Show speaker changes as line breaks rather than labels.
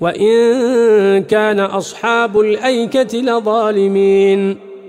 وإن كان أصحاب الأيكة لظالمين